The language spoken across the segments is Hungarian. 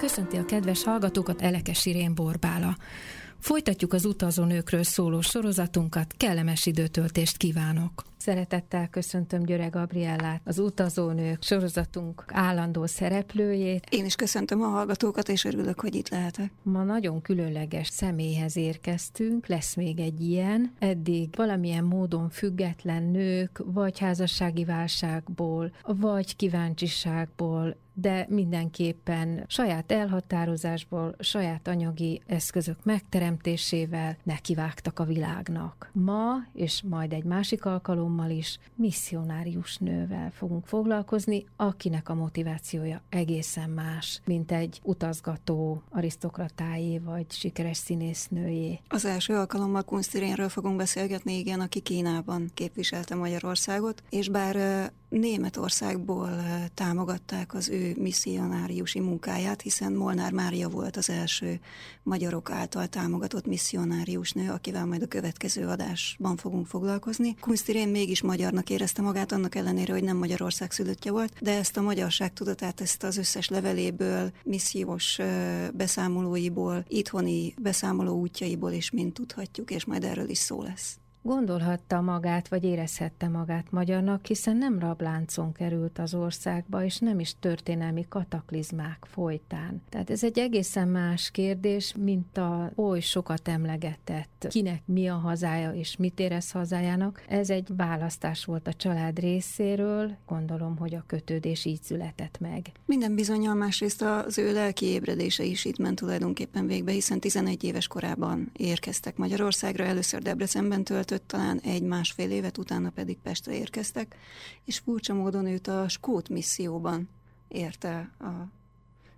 Köszönti a kedves hallgatókat Elekes Irén Borbála. Folytatjuk az utazónőkről szóló sorozatunkat, kellemes időtöltést kívánok! Szeretettel köszöntöm Györe Gabriellát, az Utazónők sorozatunk állandó szereplőjét. Én is köszöntöm a hallgatókat, és örülök, hogy itt lehetek. Ma nagyon különleges személyhez érkeztünk, lesz még egy ilyen. Eddig valamilyen módon független nők, vagy házassági válságból, vagy kíváncsiságból de mindenképpen saját elhatározásból, saját anyagi eszközök megteremtésével nekivágtak a világnak. Ma, és majd egy másik alkalommal is, misszionárius nővel fogunk foglalkozni, akinek a motivációja egészen más, mint egy utazgató arisztokratájé vagy sikeres színésznőjé. Az első alkalommal Kunstirénről fogunk beszélgetni, igen, aki Kínában képviselte Magyarországot, és bár Németországból támogatták az ő misszionáriusi munkáját, hiszen Molnár Mária volt az első magyarok által támogatott misszionárius nő, akivel majd a következő adásban fogunk foglalkozni. Kunstirén mégis magyarnak érezte magát, annak ellenére, hogy nem Magyarország szülöttje volt, de ezt a magyarság tudatát, ezt az összes leveléből, missziós beszámolóiból, itthoni beszámoló útjaiból is mind tudhatjuk, és majd erről is szó lesz. Gondolhatta magát, vagy érezhette magát magyarnak, hiszen nem rabláncon került az országba, és nem is történelmi kataklizmák folytán. Tehát ez egy egészen más kérdés, mint a oly sokat emlegetett, kinek mi a hazája, és mit érez hazájának. Ez egy választás volt a család részéről, gondolom, hogy a kötődés így született meg. Minden bizonyal másrészt az ő lelki ébredése is itt ment tulajdonképpen végbe, hiszen 11 éves korában érkeztek Magyarországra, először Debrecenben tölt töltött talán egy-másfél évet, utána pedig Pestre érkeztek, és furcsa módon őt a Skót misszióban érte a,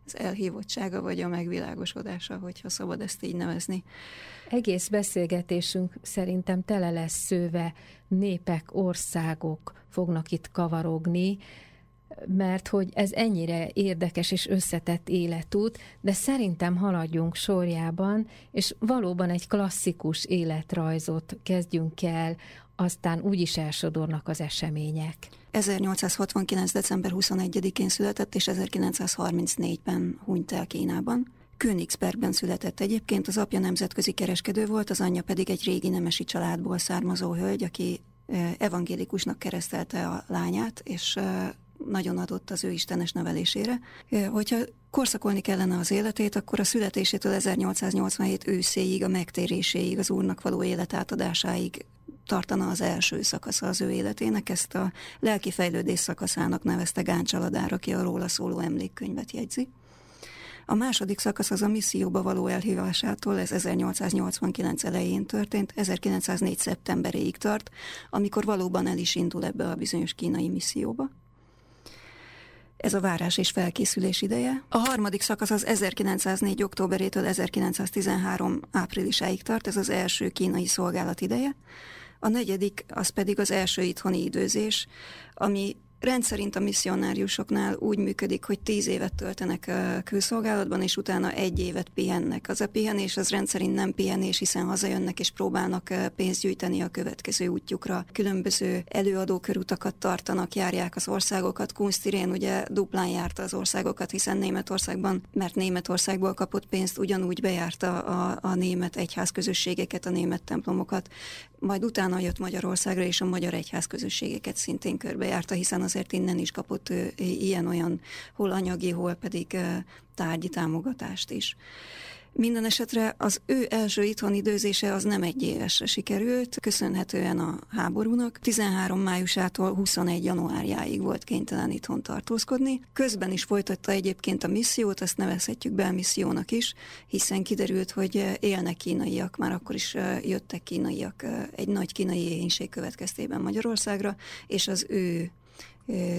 az elhívottsága, vagy a megvilágosodása, hogyha szabad ezt így nevezni. Egész beszélgetésünk szerintem tele lesz szőve, népek, országok fognak itt kavarogni, mert hogy ez ennyire érdekes és összetett életút, de szerintem haladjunk sorjában, és valóban egy klasszikus életrajzot kezdjünk el, aztán úgy is elsodornak az események. 1869. december 21-én született, és 1934-ben hunyt el Kínában. Königsbergben született egyébként, az apja nemzetközi kereskedő volt, az anyja pedig egy régi nemesi családból származó hölgy, aki evangélikusnak keresztelte a lányát, és nagyon adott az ő istenes nevelésére. Hogyha korszakolni kellene az életét, akkor a születésétől 1887 őszéig, a megtéréséig, az úrnak való életátadásáig tartana az első szakasza az ő életének. Ezt a lelki fejlődés szakaszának nevezte Gáncsaladár, aki a róla szóló emlékkönyvet jegyzi. A második szakasz az a misszióba való elhívásától, ez 1889 elején történt, 1904. szeptemberéig tart, amikor valóban el is indul ebbe a bizonyos kínai misszióba. Ez a várás és felkészülés ideje. A harmadik szakasz az 1904. októberétől 1913. áprilisáig tart, ez az első kínai szolgálat ideje. A negyedik az pedig az első itthoni időzés, ami rendszerint a misszionáriusoknál úgy működik, hogy tíz évet töltenek a külszolgálatban, és utána egy évet pihennek. Az a pihenés az rendszerint nem pihenés, hiszen hazajönnek és próbálnak pénzt gyűjteni a következő útjukra. Különböző előadókörutakat tartanak, járják az országokat. Kunstirén ugye duplán járta az országokat, hiszen Németországban, mert Németországból kapott pénzt, ugyanúgy bejárta a, a német egyházközösségeket, a német templomokat, majd utána jött Magyarországra, és a magyar egyházközösségeket szintén körbejárta, hiszen az azért innen is kapott ilyen-olyan hol anyagi, hol pedig tárgyi támogatást is. Minden esetre az ő első itthon időzése az nem egy évesre sikerült, köszönhetően a háborúnak. 13 májusától 21 januárjáig volt kénytelen itthon tartózkodni. Közben is folytatta egyébként a missziót, ezt nevezhetjük belmissziónak is, hiszen kiderült, hogy élnek kínaiak, már akkor is jöttek kínaiak egy nagy kínai éhénység következtében Magyarországra, és az ő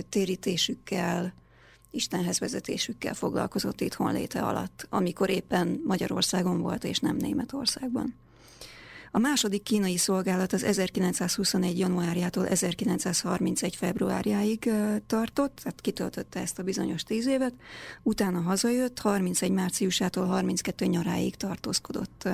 térítésükkel Istenhez vezetésükkel foglalkozott itt honléte alatt, amikor éppen Magyarországon volt és nem Németországban. A második kínai szolgálat az 1921. januárjától 1931. februárjáig tartott, tehát kitöltötte ezt a bizonyos tíz évet, utána hazajött, 31. márciusától 32. nyaráig tartózkodott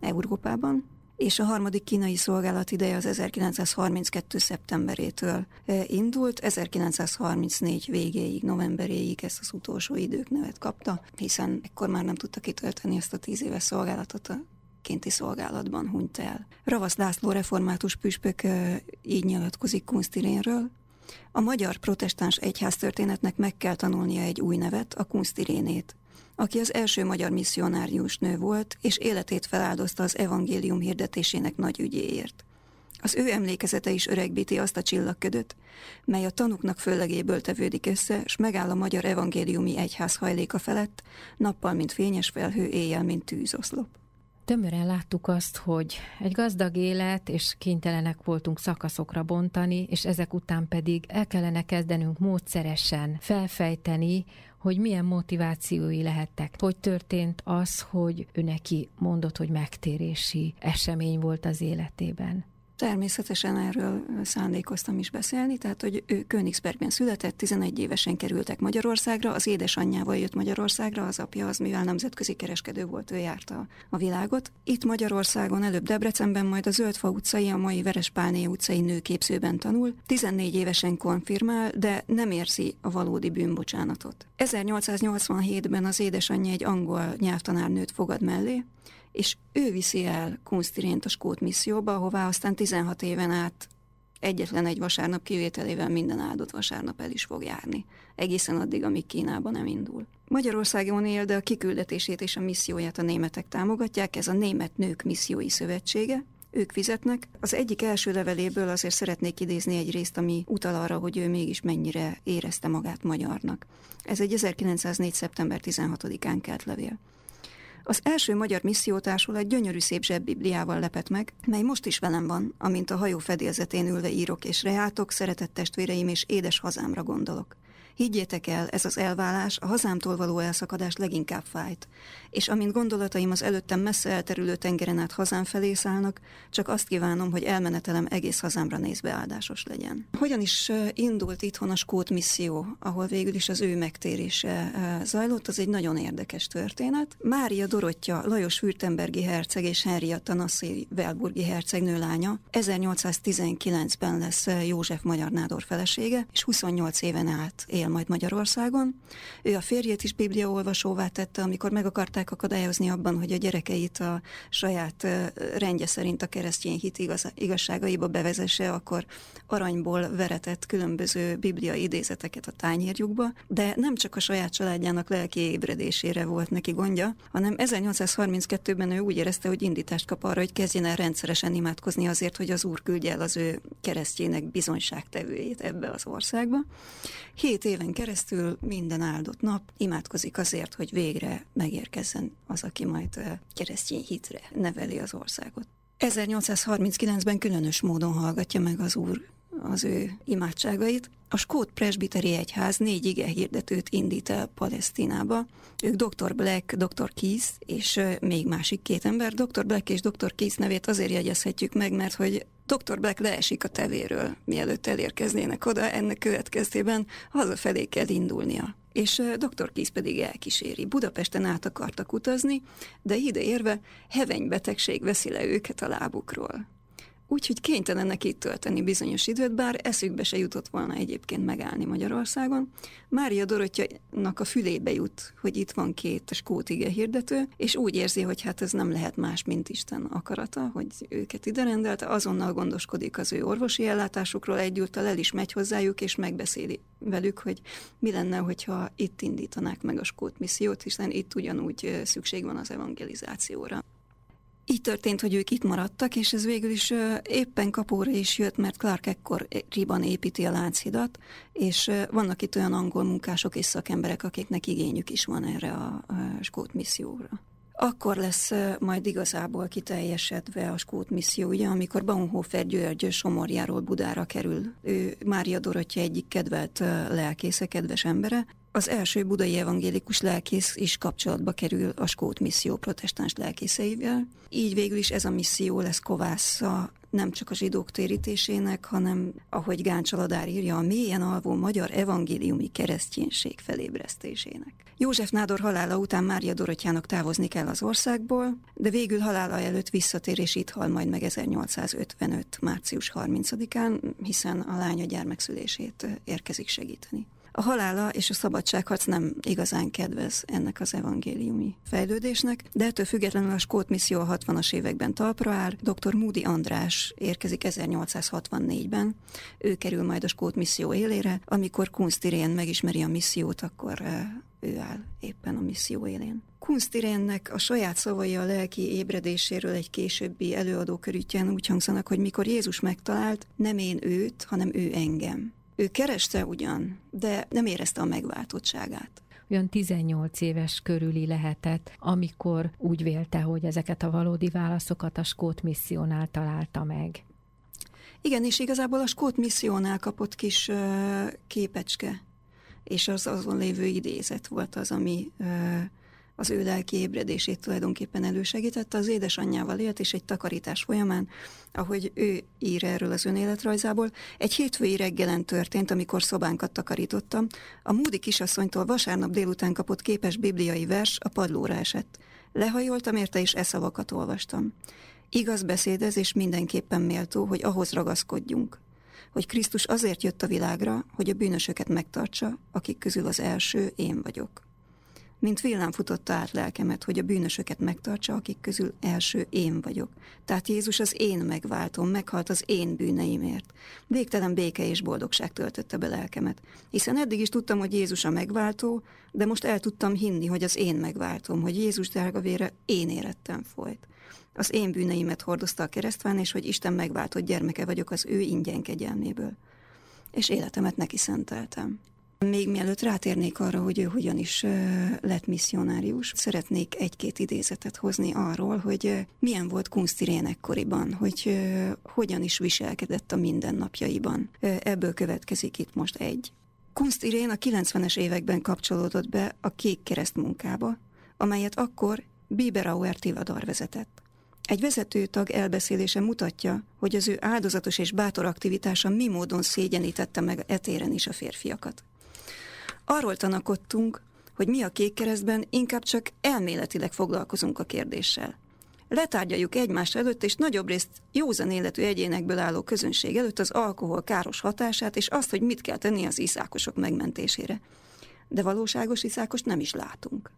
Európában, és a harmadik kínai szolgálat ideje az 1932. szeptemberétől indult, 1934 végéig, novemberéig ezt az utolsó időknevet kapta, hiszen ekkor már nem tudta kitölteni ezt a tíz éves szolgálatot a kinti szolgálatban hunyt el. Ravasz László református püspök így nyilatkozik Kunstirénről. A magyar protestáns egyháztörténetnek meg kell tanulnia egy új nevet, a Kunstirénét, aki az első magyar misszionárius nő volt, és életét feláldozta az evangélium hirdetésének nagy ügyéért. Az ő emlékezete is öregbíti azt a csillagködöt, mely a tanuknak föllegéből tevődik össze, s megáll a magyar evangéliumi egyház hajléka felett, nappal, mint fényes felhő, éjjel, mint tűzoszlop. Tömören láttuk azt, hogy egy gazdag élet, és kénytelenek voltunk szakaszokra bontani, és ezek után pedig el kellene kezdenünk módszeresen felfejteni, hogy milyen motivációi lehettek. Hogy történt az, hogy ő neki mondott, hogy megtérési esemény volt az életében. Természetesen erről szándékoztam is beszélni, tehát hogy ő Königsbergben született, 11 évesen kerültek Magyarországra, az édesanyjával jött Magyarországra, az apja az, mivel nemzetközi kereskedő volt, ő járta a világot. Itt Magyarországon, előbb Debrecenben, majd a Zöldfa utcai, a mai Verespálné utcai nőképzőben tanul, 14 évesen konfirmál, de nem érzi a valódi bűnbocsánatot. 1887-ben az édesanyja egy angol nyelvtanárnőt fogad mellé, és ő viszi el Kunstirént a Skót misszióba, ahová aztán 16 éven át egyetlen egy vasárnap kivételével minden áldott vasárnap el is fog járni. Egészen addig, amíg Kínában nem indul. Magyarországon él, de a kiküldetését és a misszióját a németek támogatják, ez a Német Nők Missziói Szövetsége, ők fizetnek. Az egyik első leveléből azért szeretnék idézni egy részt, ami utal arra, hogy ő mégis mennyire érezte magát magyarnak. Ez egy 1904. szeptember 16-án kelt levél. Az első magyar missziótársulat gyönyörű szép zsebbibliával lepett meg, mely most is velem van, amint a hajó fedélzetén ülve írok és reátok, szeretett testvéreim és édes hazámra gondolok. Higgyétek el, ez az elválás, a hazámtól való elszakadás leginkább fájt, és amint gondolataim az előttem messze elterülő tengeren át hazám felé szállnak, csak azt kívánom, hogy elmenetelem egész hazámra nézve áldásos legyen. Hogyan is indult itthon a Skót misszió, ahol végül is az ő megtérése zajlott, az egy nagyon érdekes történet. Mária Dorottya, Lajos Württembergi herceg és Henrietta Nasszi Velburgi hercegnő lánya 1819-ben lesz József Magyar Nádor felesége, és 28 éven át él majd Magyarországon. Ő a férjét is bibliaolvasóvá tette, amikor meg akarták akadályozni abban, hogy a gyerekeit a saját rendje szerint a keresztény hit igaz, igazságaiba bevezesse, akkor aranyból veretett különböző biblia idézeteket a tányérjukba, de nem csak a saját családjának lelki ébredésére volt neki gondja, hanem 1832-ben ő úgy érezte, hogy indítást kap arra, hogy kezdjen el rendszeresen imádkozni azért, hogy az Úr küldje el az ő keresztjének bizonyságtevőjét ebbe az országba. Hét éven keresztül minden áldott nap imádkozik azért, hogy végre megérkezzen az, aki majd keresztény hitre neveli az országot. 1839-ben különös módon hallgatja meg az úr az ő imádságait. A Skót Presbiteri Egyház négy ige hirdetőt indít el Palesztinába. Ők Dr. Black, Dr. Keith és még másik két ember. Dr. Black és Dr. Keith nevét azért jegyezhetjük meg, mert hogy Dr. Black leesik a tevéről, mielőtt elérkeznének oda, ennek következtében hazafelé kell indulnia. És dr. Kisz pedig elkíséri. Budapesten át akartak utazni, de ide érve hevenybetegség veszi le őket a lábukról úgyhogy kénytelenek itt tölteni bizonyos időt, bár eszükbe se jutott volna egyébként megállni Magyarországon. Mária Dorottyanak a fülébe jut, hogy itt van két skót ige hirdető, és úgy érzi, hogy hát ez nem lehet más, mint Isten akarata, hogy őket ide rendelte, azonnal gondoskodik az ő orvosi ellátásukról, egyúttal el is megy hozzájuk, és megbeszéli velük, hogy mi lenne, hogyha itt indítanák meg a skót missziót, hiszen itt ugyanúgy szükség van az evangelizációra. Így történt, hogy ők itt maradtak, és ez végül is éppen kapóra is jött, mert Clark ekkor riban építi a Lánchidat, és vannak itt olyan angol munkások és szakemberek, akiknek igényük is van erre a, skót misszióra. Akkor lesz majd igazából kiteljesedve a skót misszió, ugye, amikor Baumhofer György Somorjáról Budára kerül. Ő Mária Dorottya egyik kedvelt lelkésze, kedves embere, Az első budai evangélikus lelkész is kapcsolatba kerül a Skót misszió protestáns lelkészeivel. Így végül is ez a misszió lesz kovásza nem csak a zsidók térítésének, hanem, ahogy Gáncsaladár írja, a mélyen alvó magyar evangéliumi kereszténység felébresztésének. József Nádor halála után Mária Dorottyának távozni kell az országból, de végül halála előtt visszatér és itt hal majd meg 1855. március 30-án, hiszen a lánya gyermekszülését érkezik segíteni. A halála és a szabadságharc nem igazán kedvez ennek az evangéliumi fejlődésnek, de ettől függetlenül a Skót misszió a 60-as években talpra áll. Dr. Moody András érkezik 1864-ben. Ő kerül majd a Skót misszió élére. Amikor Kunstirén megismeri a missziót, akkor ő áll éppen a misszió élén. Kunstirénnek a saját szavai a lelki ébredéséről egy későbbi előadókörütjen úgy hangzanak, hogy mikor Jézus megtalált, nem én őt, hanem ő engem. Ő kereste ugyan, de nem érezte a megváltottságát olyan 18 éves körüli lehetett, amikor úgy vélte, hogy ezeket a valódi válaszokat a Skót missziónál találta meg. Igen, és igazából a Skót missziónál kapott kis uh, képecske, és az azon lévő idézet volt az, ami uh, az ő lelki ébredését tulajdonképpen elősegítette. Az édesanyjával élt, és egy takarítás folyamán, ahogy ő ír erről az önéletrajzából, egy hétfői reggelen történt, amikor szobánkat takarítottam. A Múdi kisasszonytól vasárnap délután kapott képes bibliai vers a padlóra esett. Lehajoltam érte, és e szavakat olvastam. Igaz beszédez, és mindenképpen méltó, hogy ahhoz ragaszkodjunk, hogy Krisztus azért jött a világra, hogy a bűnösöket megtartsa, akik közül az első én vagyok mint villám futotta át lelkemet, hogy a bűnösöket megtartsa, akik közül első én vagyok. Tehát Jézus az én megváltom, meghalt az én bűneimért. Végtelen béke és boldogság töltötte be lelkemet. Hiszen eddig is tudtam, hogy Jézus a megváltó, de most el tudtam hinni, hogy az én megváltom, hogy Jézus drága vére én érettem folyt. Az én bűneimet hordozta a keresztván, és hogy Isten megváltott gyermeke vagyok az ő ingyen kegyelméből. És életemet neki szenteltem. Még mielőtt rátérnék arra, hogy ő hogyan is lett misszionárius, szeretnék egy-két idézetet hozni arról, hogy milyen volt Kunstirén ekkoriban, hogy hogyan is viselkedett a mindennapjaiban. Ebből következik itt most egy. Kunstirén a 90-es években kapcsolódott be a Kék Kereszt munkába, amelyet akkor Biberauer Tivadar vezetett. Egy vezetőtag elbeszélése mutatja, hogy az ő áldozatos és bátor aktivitása mi módon szégyenítette meg etéren is a férfiakat. Arról tanakodtunk, hogy mi a kékkeresztben inkább csak elméletileg foglalkozunk a kérdéssel. Letárgyaljuk egymás előtt, és nagyobb részt józan életű egyénekből álló közönség előtt az alkohol káros hatását, és azt, hogy mit kell tenni az iszákosok megmentésére. De valóságos iszákos nem is látunk.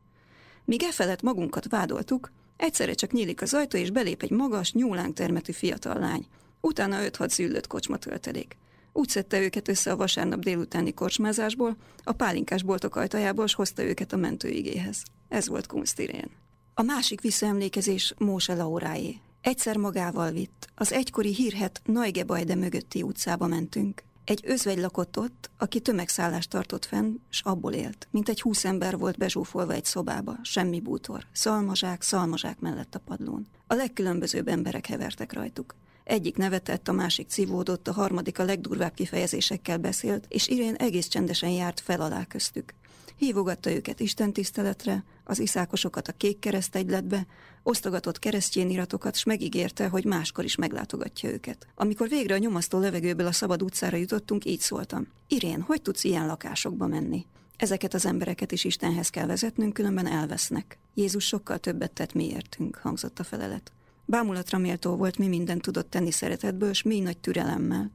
Míg e felett magunkat vádoltuk, egyszerre csak nyílik az ajtó, és belép egy magas, nyúlánk termetű fiatal lány. Utána 5-6 züllött kocsma töltelék. Úgy szedte őket össze a vasárnap délutáni korsmázásból, a pálinkás boltok ajtajából, s hozta őket a mentőigéhez. Ez volt Kunstirén. A másik visszaemlékezés Móse Lauráé. Egyszer magával vitt. Az egykori hírhet Najgebajde mögötti utcába mentünk. Egy özvegy lakott ott, aki tömegszállást tartott fenn, s abból élt. Mint egy húsz ember volt bezsúfolva egy szobába, semmi bútor. Szalmazsák, szalmazsák mellett a padlón. A legkülönbözőbb emberek hevertek rajtuk. Egyik nevetett, a másik civódott, a harmadik a legdurvább kifejezésekkel beszélt, és Irén egész csendesen járt fel alá köztük. Hívogatta őket Isten tiszteletre, az iszákosokat a kék kereszt egyletbe, osztogatott keresztjén iratokat, s megígérte, hogy máskor is meglátogatja őket. Amikor végre a nyomasztó levegőből a szabad utcára jutottunk, így szóltam. Irén, hogy tudsz ilyen lakásokba menni? Ezeket az embereket is Istenhez kell vezetnünk, különben elvesznek. Jézus sokkal többet tett miértünk, hangzott a felelet. Bámulatra méltó volt, mi mindent tudott tenni szeretetből, és mi nagy türelemmel,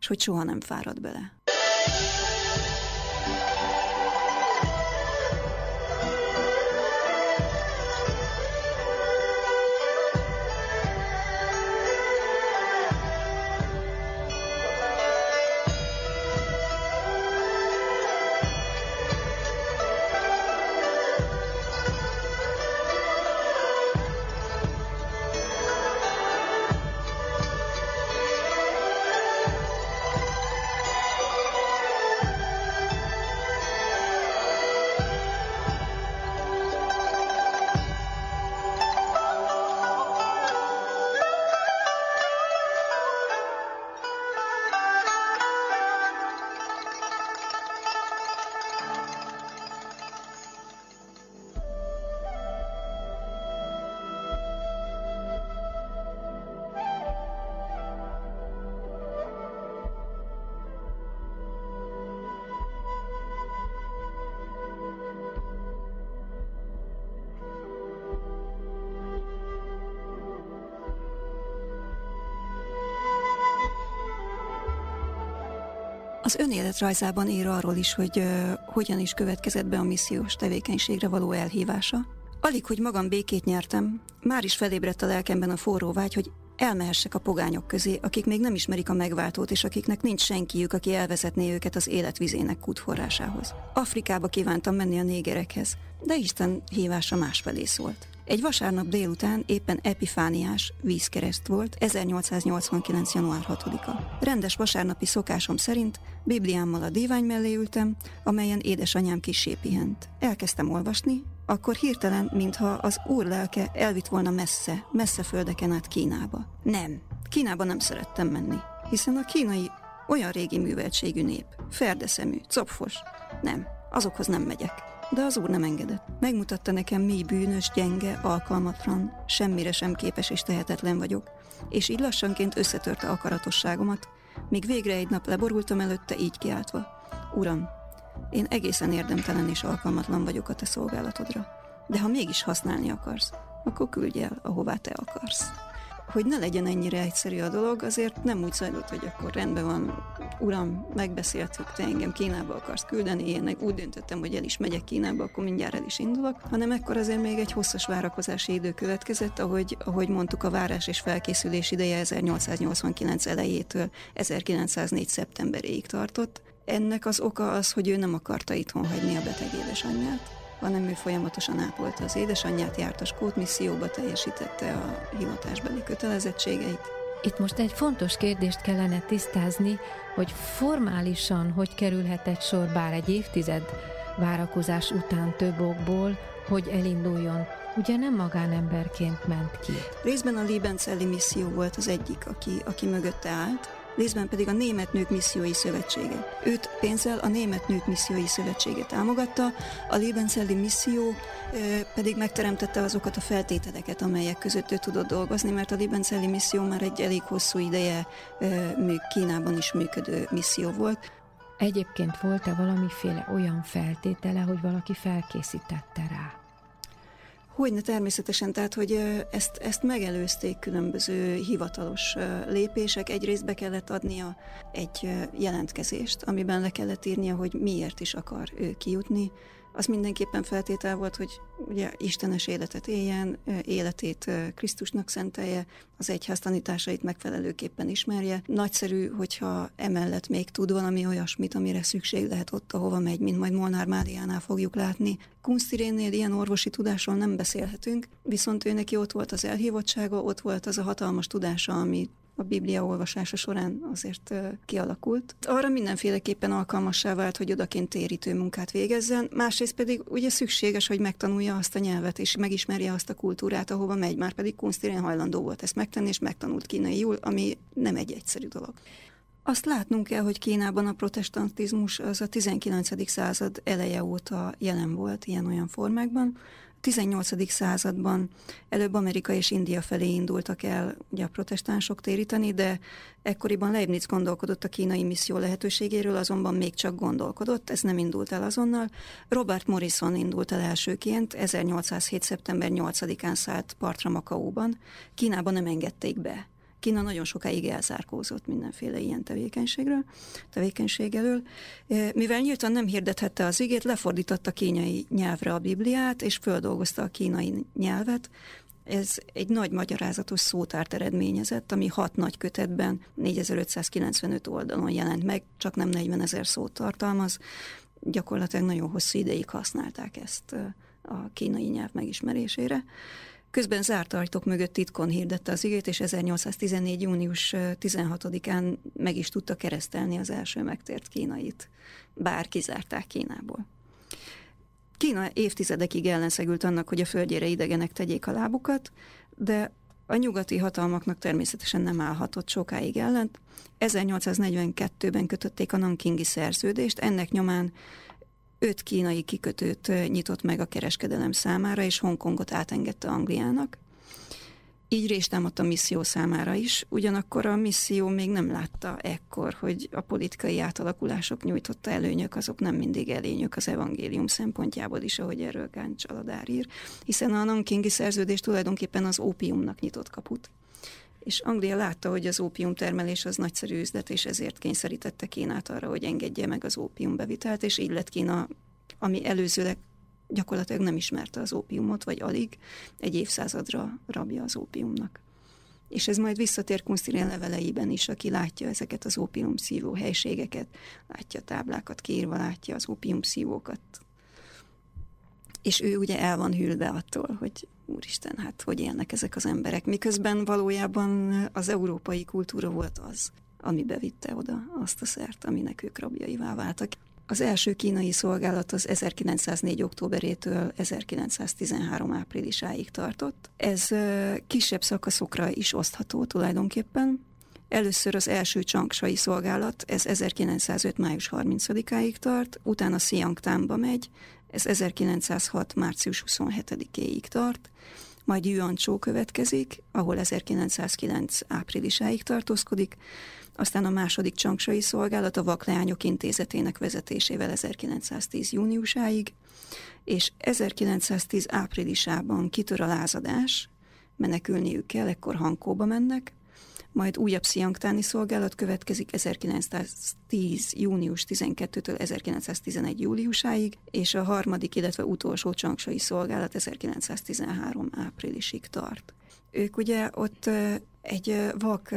és hogy soha nem fárad bele. Az önéletrajzában ír arról is, hogy uh, hogyan is következett be a missziós tevékenységre való elhívása. Alig, hogy magam békét nyertem, már is felébredt a lelkemben a forró vágy, hogy elmehessek a pogányok közé, akik még nem ismerik a megváltót, és akiknek nincs senkiük, aki elvezetné őket az életvizének kútforrásához. Afrikába kívántam menni a négerekhez, de Isten hívása másfelé szólt. Egy vasárnap délután éppen epifániás vízkereszt volt, 1889. január 6-a. Rendes vasárnapi szokásom szerint Bibliámmal a dívány mellé ültem, amelyen édesanyám kisé pihent. Elkezdtem olvasni, akkor hirtelen, mintha az úr lelke elvitt volna messze, messze földeken át Kínába. Nem, Kínába nem szerettem menni, hiszen a kínai olyan régi műveltségű nép, ferdeszemű, copfos. Nem, azokhoz nem megyek. De az úr nem engedett. Megmutatta nekem, mi bűnös, gyenge, alkalmatlan, semmire sem képes és tehetetlen vagyok, és így lassanként összetörte akaratosságomat, míg végre egy nap leborultam előtte így kiáltva. Uram, én egészen érdemtelen és alkalmatlan vagyok a te szolgálatodra, de ha mégis használni akarsz, akkor küldj el, ahová te akarsz hogy ne legyen ennyire egyszerű a dolog, azért nem úgy zajlott, hogy akkor rendben van, uram, megbeszéltük, te engem Kínába akarsz küldeni, én úgy döntöttem, hogy el is megyek Kínába, akkor mindjárt el is indulok, hanem ekkor azért még egy hosszas várakozási idő következett, ahogy, ahogy mondtuk, a várás és felkészülés ideje 1889 elejétől 1904 szeptemberéig tartott. Ennek az oka az, hogy ő nem akarta itthon hagyni a beteg édesanyját hanem ő folyamatosan ápolta az édesanyját, járt a skót misszióba, teljesítette a hivatásbeli kötelezettségeit. Itt most egy fontos kérdést kellene tisztázni, hogy formálisan hogy kerülhetett sor bár egy évtized várakozás után több okból, hogy elinduljon. Ugye nem magánemberként ment ki. Részben a Liebenzelli misszió volt az egyik, aki, aki mögötte állt, részben pedig a Német Nők Missziói Szövetsége. Őt pénzzel a Német Nők Missziói Szövetsége támogatta, a Liebenzelli misszió pedig megteremtette azokat a feltételeket, amelyek között ő tudott dolgozni, mert a Liebenzelli misszió már egy elég hosszú ideje Kínában is működő misszió volt. Egyébként volt-e valamiféle olyan feltétele, hogy valaki felkészítette rá? Hogyne természetesen, tehát hogy ezt, ezt megelőzték különböző hivatalos lépések. Egyrészt be kellett adnia egy jelentkezést, amiben le kellett írnia, hogy miért is akar ő kijutni, az mindenképpen feltétel volt, hogy ugye istenes életet éljen, életét Krisztusnak szentelje, az egyház tanításait megfelelőképpen ismerje. Nagyszerű, hogyha emellett még tud valami olyasmit, amire szükség lehet ott, ahova megy, mint majd Molnár Máriánál fogjuk látni. Kunsztirénnél ilyen orvosi tudásról nem beszélhetünk, viszont ő neki ott volt az elhívottsága, ott volt az a hatalmas tudása, ami a Biblia olvasása során azért kialakult. Arra mindenféleképpen alkalmassá vált, hogy odaként térítő munkát végezzen, másrészt pedig ugye szükséges, hogy megtanulja azt a nyelvet, és megismerje azt a kultúrát, ahova megy, már pedig Kunsztirén hajlandó volt ezt megtenni, és megtanult kínaiul, ami nem egy egyszerű dolog. Azt látnunk kell, hogy Kínában a protestantizmus az a 19. század eleje óta jelen volt ilyen-olyan formákban. 18. században előbb Amerika és India felé indultak el ugye a protestánsok téríteni, de ekkoriban Leibniz gondolkodott a kínai misszió lehetőségéről, azonban még csak gondolkodott, ez nem indult el azonnal. Robert Morrison indult el elsőként, 1807. szeptember 8-án szállt partra Makaóban. Kínában nem engedték be Kína nagyon sokáig elzárkózott mindenféle ilyen tevékenységről, tevékenység elől. Mivel nyíltan nem hirdethette az igét, lefordította kínai nyelvre a Bibliát, és földolgozta a kínai nyelvet, ez egy nagy magyarázatos szótárt eredményezett, ami hat nagy kötetben 4595 oldalon jelent meg, csak nem 40 ezer szót tartalmaz. Gyakorlatilag nagyon hosszú ideig használták ezt a kínai nyelv megismerésére. Közben zárt ajtók mögött titkon hirdette az igét, és 1814. június 16-án meg is tudta keresztelni az első megtért kínait, bár kizárták Kínából. Kína évtizedekig ellenszegült annak, hogy a földjére idegenek tegyék a lábukat, de a nyugati hatalmaknak természetesen nem állhatott sokáig ellent. 1842-ben kötötték a Nankingi szerződést, ennek nyomán öt kínai kikötőt nyitott meg a kereskedelem számára, és Hongkongot átengedte Angliának. Így részt támadt a misszió számára is, ugyanakkor a misszió még nem látta ekkor, hogy a politikai átalakulások nyújtotta előnyök, azok nem mindig elényök az evangélium szempontjából is, ahogy erről Gáncs Aladár ír, hiszen a Nankingi szerződés tulajdonképpen az ópiumnak nyitott kaput és Anglia látta, hogy az ópium termelés az nagyszerű üzlet, és ezért kényszerítette Kínát arra, hogy engedje meg az ópium bevitelt, és így lett Kína, ami előzőleg gyakorlatilag nem ismerte az ópiumot, vagy alig, egy évszázadra rabja az ópiumnak. És ez majd visszatér Kunsztirén leveleiben is, aki látja ezeket az ópium szívó helységeket, látja táblákat kiírva, látja az ópium szívókat. És ő ugye el van hűlve attól, hogy úristen, hát hogy élnek ezek az emberek, miközben valójában az európai kultúra volt az, ami bevitte oda azt a szert, aminek ők rabjaivá váltak. Az első kínai szolgálat az 1904. októberétől 1913. áprilisáig tartott. Ez kisebb szakaszokra is osztható tulajdonképpen. Először az első csangsai szolgálat, ez 1905. május 30-áig tart, utána Siangtánba megy, ez 1906. március 27-éig tart, majd Yuanchó következik, ahol 1909. áprilisáig tartózkodik, aztán a második csangsai szolgálat a Vakleányok Intézetének vezetésével 1910. júniusáig, és 1910 áprilisában kitör a lázadás, menekülniük kell, ekkor Hankóba mennek, majd újabb sziangtáni szolgálat következik 1910. június 12-től 1911. júliusáig, és a harmadik, illetve utolsó csangsai szolgálat 1913. áprilisig tart. Ők ugye ott egy vak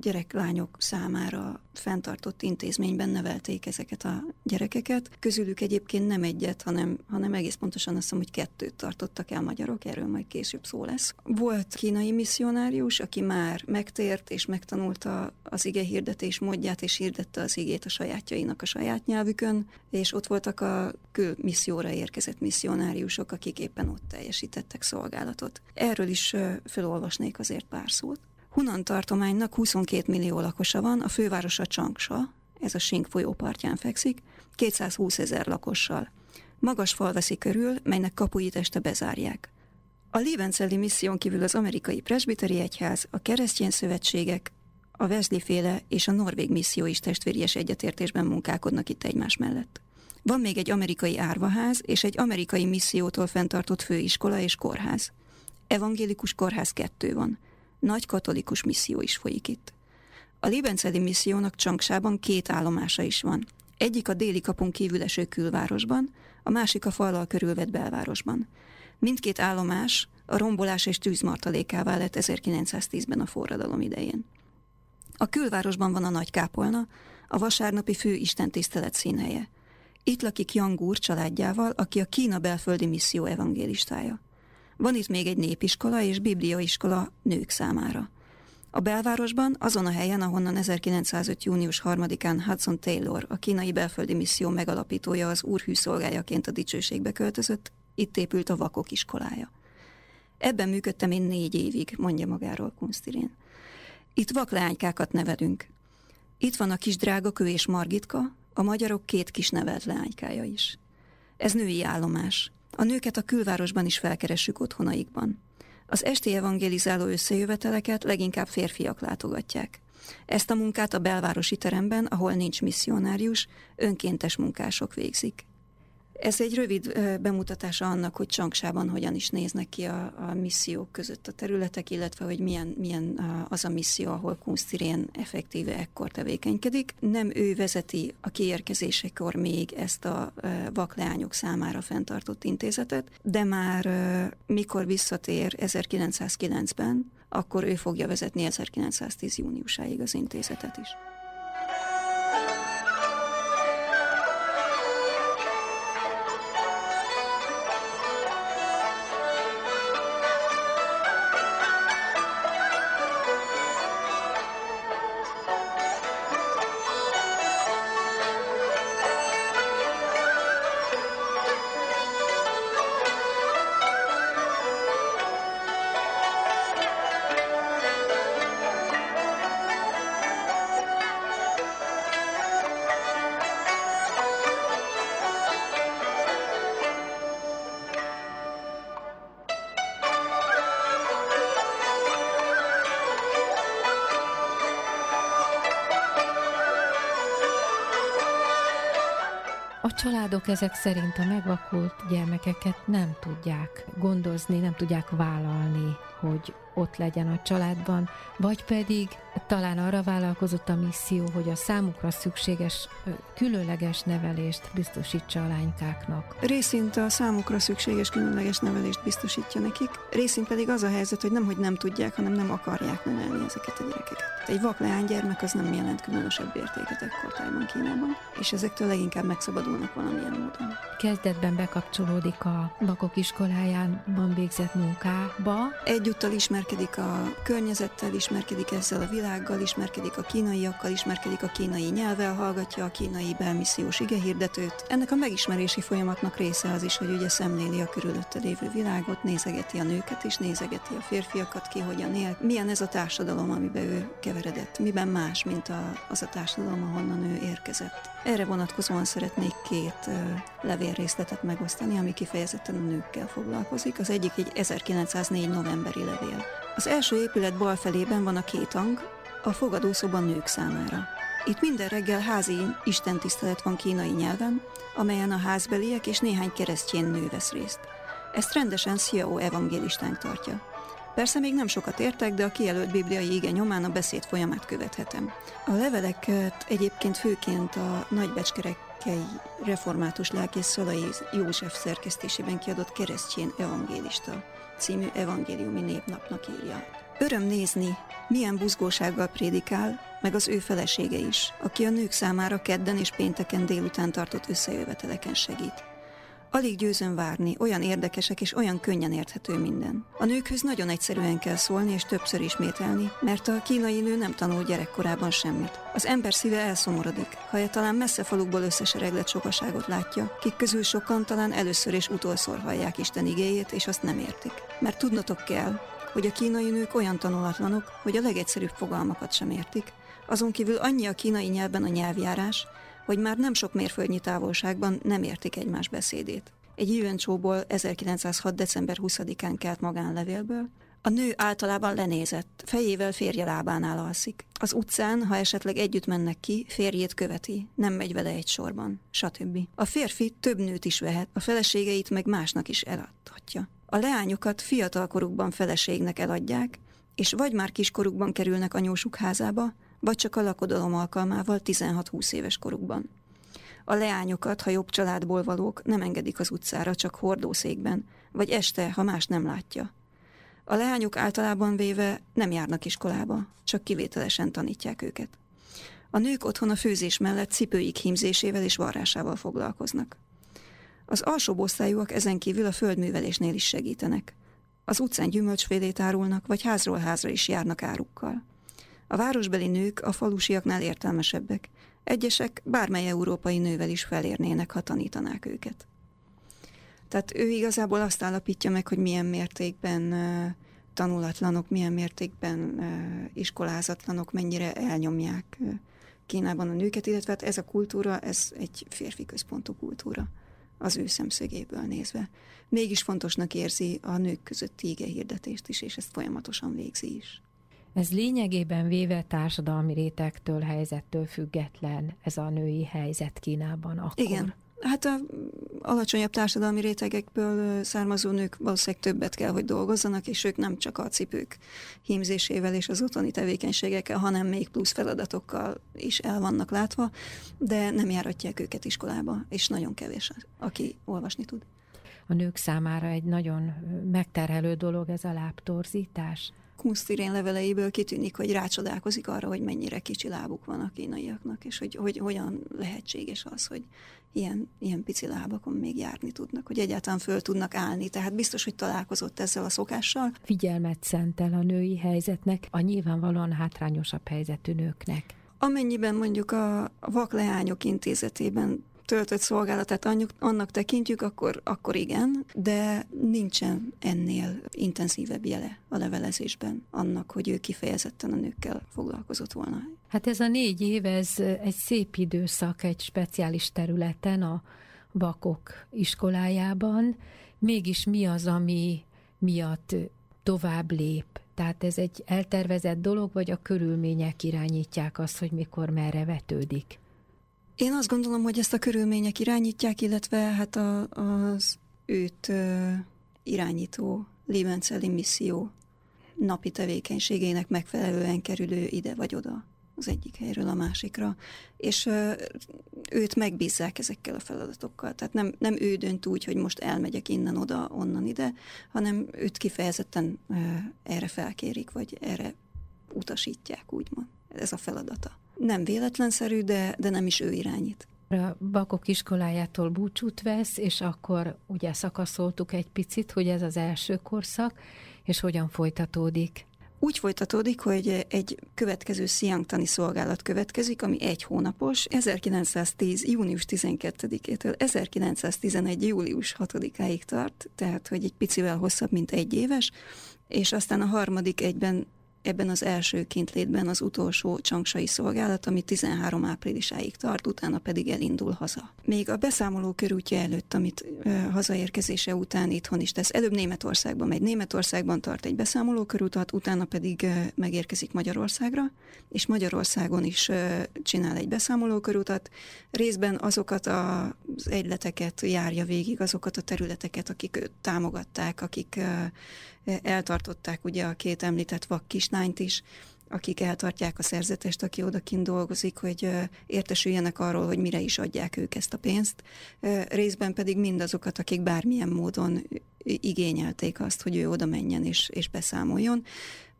gyereklányok számára fenntartott intézményben nevelték ezeket a gyerekeket. Közülük egyébként nem egyet, hanem, hanem egész pontosan azt hiszem, hogy kettőt tartottak el magyarok, erről majd később szó lesz. Volt kínai misszionárius, aki már megtért és megtanulta az ige hirdetés módját, és hirdette az igét a sajátjainak a saját nyelvükön, és ott voltak a külmisszióra érkezett misszionáriusok, akik éppen ott teljesítettek szolgálatot. Erről is felolvasnék azért pár szót. Hunan tartománynak 22 millió lakosa van, a fővárosa Csangsa, ez a Sink folyó partján fekszik, 220 ezer lakossal. Magas fal veszi körül, melynek kapuit este bezárják. A Lévencelli misszión kívül az amerikai presbiteri egyház, a keresztény szövetségek, a Wesley féle és a norvég misszió is testvéries egyetértésben munkálkodnak itt egymás mellett. Van még egy amerikai árvaház és egy amerikai missziótól fenntartott főiskola és kórház. Evangélikus kórház kettő van – nagy katolikus misszió is folyik itt. A Lébenceli missziónak Csanksában két állomása is van. Egyik a déli kapun kívül eső külvárosban, a másik a fallal körülvett belvárosban. Mindkét állomás a rombolás és tűzmartalékává lett 1910-ben a forradalom idején. A külvárosban van a nagy kápolna, a vasárnapi fő istentisztelet színhelye. Itt lakik Jangúr családjával, aki a Kína belföldi misszió evangélistája. Van itt még egy népiskola és bibliaiskola nők számára. A belvárosban, azon a helyen, ahonnan 1905. június 3-án Hudson Taylor, a kínai belföldi misszió megalapítója az úrhű szolgájaként a dicsőségbe költözött, itt épült a vakok iskolája. Ebben működtem én négy évig, mondja magáról Kunstirén. Itt vakleánykákat nevelünk. Itt van a kis drágakő és Margitka, a magyarok két kis nevelt leánykája is. Ez női állomás. A nőket a külvárosban is felkeressük otthonaikban. Az esti evangelizáló összejöveteleket leginkább férfiak látogatják. Ezt a munkát a belvárosi teremben, ahol nincs misszionárius, önkéntes munkások végzik. Ez egy rövid bemutatása annak, hogy Csanksában hogyan is néznek ki a, a missziók között a területek, illetve hogy milyen, milyen az a misszió, ahol Kunstirén effektíve ekkor tevékenykedik. Nem ő vezeti a kiérkezésekor még ezt a vakleányok számára fenntartott intézetet, de már mikor visszatér 1909-ben, akkor ő fogja vezetni 1910 júniusáig az intézetet is. Családok ezek szerint a megvakult gyermekeket nem tudják gondozni, nem tudják vállalni. Hogy ott legyen a családban, vagy pedig talán arra vállalkozott a misszió, hogy a számukra szükséges, különleges nevelést biztosítsa a lánykáknak. Részint a számukra szükséges különleges nevelést biztosítja nekik, részint pedig az a helyzet, hogy nem, hogy nem tudják, hanem nem akarják nevelni ezeket a gyerekeket. Egy vak leánygyermek az nem jelent különösebb értéket ekkortájban Kínában, és ezektől leginkább megszabadulnak valamilyen módon. Kezdetben bekapcsolódik a vakok iskolájában végzett munkába. Egyúttal ismerkedik a környezettel, ismerkedik ezzel a világgal, ismerkedik a kínaiakkal, ismerkedik a kínai nyelvvel, hallgatja a kínai belmissziós igehirdetőt. Ennek a megismerési folyamatnak része az is, hogy ugye szemléli a körülötte lévő világot, nézegeti a nőket és nézegeti a férfiakat, ki hogyan él. Milyen ez a társadalom, amiben ő keveredett, miben más, mint a, az a társadalom, ahonnan ő érkezett. Erre vonatkozóan szeretnék két uh, levélrészletet megosztani, ami kifejezetten a nőkkel foglalkozik. Az egyik egy 1904 novemberi levél. Az első épület bal felében van a két hang, a fogadószoba nők számára. Itt minden reggel házi istentisztelet van kínai nyelven, amelyen a házbeliek és néhány keresztjén nő vesz részt. Ezt rendesen Sziao evangélistánk tartja. Persze még nem sokat értek, de a kijelölt bibliai ige nyomán a beszéd folyamát követhetem. A leveleket egyébként főként a nagybecskerekei református lelkész Szalai József szerkesztésében kiadott keresztjén evangélista című evangéliumi népnapnak írja. Öröm nézni, milyen buzgósággal prédikál, meg az ő felesége is, aki a nők számára kedden és pénteken délután tartott összejöveteleken segít. Alig győzöm várni, olyan érdekesek és olyan könnyen érthető minden. A nőkhöz nagyon egyszerűen kell szólni és többször ismételni, mert a kínai nő nem tanul gyerekkorában semmit. Az ember szíve elszomorodik, ha e talán messze falukból összesereglett sokaságot látja, kik közül sokan talán először és utolszor hallják Isten igéjét, és azt nem értik. Mert tudnotok kell, hogy a kínai nők olyan tanulatlanok, hogy a legegyszerűbb fogalmakat sem értik, azon kívül annyi a kínai nyelven a nyelvjárás, hogy már nem sok mérföldnyi távolságban nem értik egymás beszédét. Egy Jüvencsóból 1906. december 20-án kelt magánlevélből, a nő általában lenézett, fejével férje lábánál alszik. Az utcán, ha esetleg együtt mennek ki, férjét követi, nem megy vele egy sorban, stb. A férfi több nőt is vehet, a feleségeit meg másnak is eladhatja. A leányokat fiatalkorukban feleségnek eladják, és vagy már kiskorukban kerülnek anyósuk házába, vagy csak a lakodalom alkalmával 16-20 éves korukban. A leányokat, ha jobb családból valók, nem engedik az utcára, csak hordószékben, vagy este, ha más nem látja. A leányok általában véve nem járnak iskolába, csak kivételesen tanítják őket. A nők otthon a főzés mellett cipőik hímzésével és varrásával foglalkoznak. Az alsóbb osztályúak ezen kívül a földművelésnél is segítenek. Az utcán gyümölcsfélét árulnak, vagy házról házra is járnak árukkal. A városbeli nők a falusiaknál értelmesebbek. Egyesek bármely európai nővel is felérnének, ha tanítanák őket. Tehát ő igazából azt állapítja meg, hogy milyen mértékben tanulatlanok, milyen mértékben iskolázatlanok, mennyire elnyomják Kínában a nőket, illetve hát ez a kultúra, ez egy férfi központú kultúra az ő szemszögéből nézve. Mégis fontosnak érzi a nők közötti ige hirdetést is, és ezt folyamatosan végzi is. Ez lényegében véve társadalmi rétegtől, helyzettől független ez a női helyzet Kínában akkor. Igen. Hát a alacsonyabb társadalmi rétegekből származó nők valószínűleg többet kell, hogy dolgozzanak, és ők nem csak a cipők hímzésével és az otthoni tevékenységekkel, hanem még plusz feladatokkal is el vannak látva, de nem járatják őket iskolába, és nagyon kevés, aki olvasni tud. A nők számára egy nagyon megterhelő dolog ez a lábtorzítás. Kunsztirén leveleiből kitűnik, hogy rácsodálkozik arra, hogy mennyire kicsi lábuk van a kínaiaknak, és hogy, hogy hogyan lehetséges az, hogy ilyen, ilyen pici lábakon még járni tudnak, hogy egyáltalán föl tudnak állni. Tehát biztos, hogy találkozott ezzel a szokással. Figyelmet szentel a női helyzetnek, a nyilvánvalóan hátrányosabb helyzetű nőknek. Amennyiben mondjuk a vakleányok intézetében töltött szolgálatát annak tekintjük, akkor, akkor igen, de nincsen ennél intenzívebb jele a levelezésben annak, hogy ő kifejezetten a nőkkel foglalkozott volna. Hát ez a négy év, ez egy szép időszak egy speciális területen, a vakok iskolájában. Mégis mi az, ami miatt tovább lép? Tehát ez egy eltervezett dolog, vagy a körülmények irányítják azt, hogy mikor merre vetődik? Én azt gondolom, hogy ezt a körülmények irányítják, illetve hát a, az őt uh, irányító Liebenzelli misszió napi tevékenységének megfelelően kerülő ide vagy oda az egyik helyről a másikra, és őt megbízzák ezekkel a feladatokkal. Tehát nem, nem ő dönt úgy, hogy most elmegyek innen oda, onnan ide, hanem őt kifejezetten erre felkérik, vagy erre utasítják, úgymond. Ez a feladata. Nem véletlenszerű, de, de nem is ő irányít. A Bakok iskolájától búcsút vesz, és akkor ugye szakaszoltuk egy picit, hogy ez az első korszak, és hogyan folytatódik úgy folytatódik, hogy egy következő sziangtani szolgálat következik, ami egy hónapos, 1910. június 12-től 1911. július 6-áig tart, tehát hogy egy picivel hosszabb, mint egy éves, és aztán a harmadik egyben ebben az első kintlétben az utolsó csangsai szolgálat, ami 13 áprilisáig tart, utána pedig elindul haza. Még a beszámoló körútja előtt, amit ö, hazaérkezése után itthon is tesz, előbb Németországban megy. Németországban tart egy beszámoló körútat, utána pedig ö, megérkezik Magyarországra, és Magyarországon is ö, csinál egy beszámoló körútat. Részben azokat az egyleteket járja végig, azokat a területeket, akik támogatták, akik ö, eltartották ugye a két említett vak kislányt is, akik eltartják a szerzetest, aki odakint dolgozik, hogy értesüljenek arról, hogy mire is adják ők ezt a pénzt. Részben pedig mindazokat, akik bármilyen módon igényelték azt, hogy ő oda menjen és, és beszámoljon.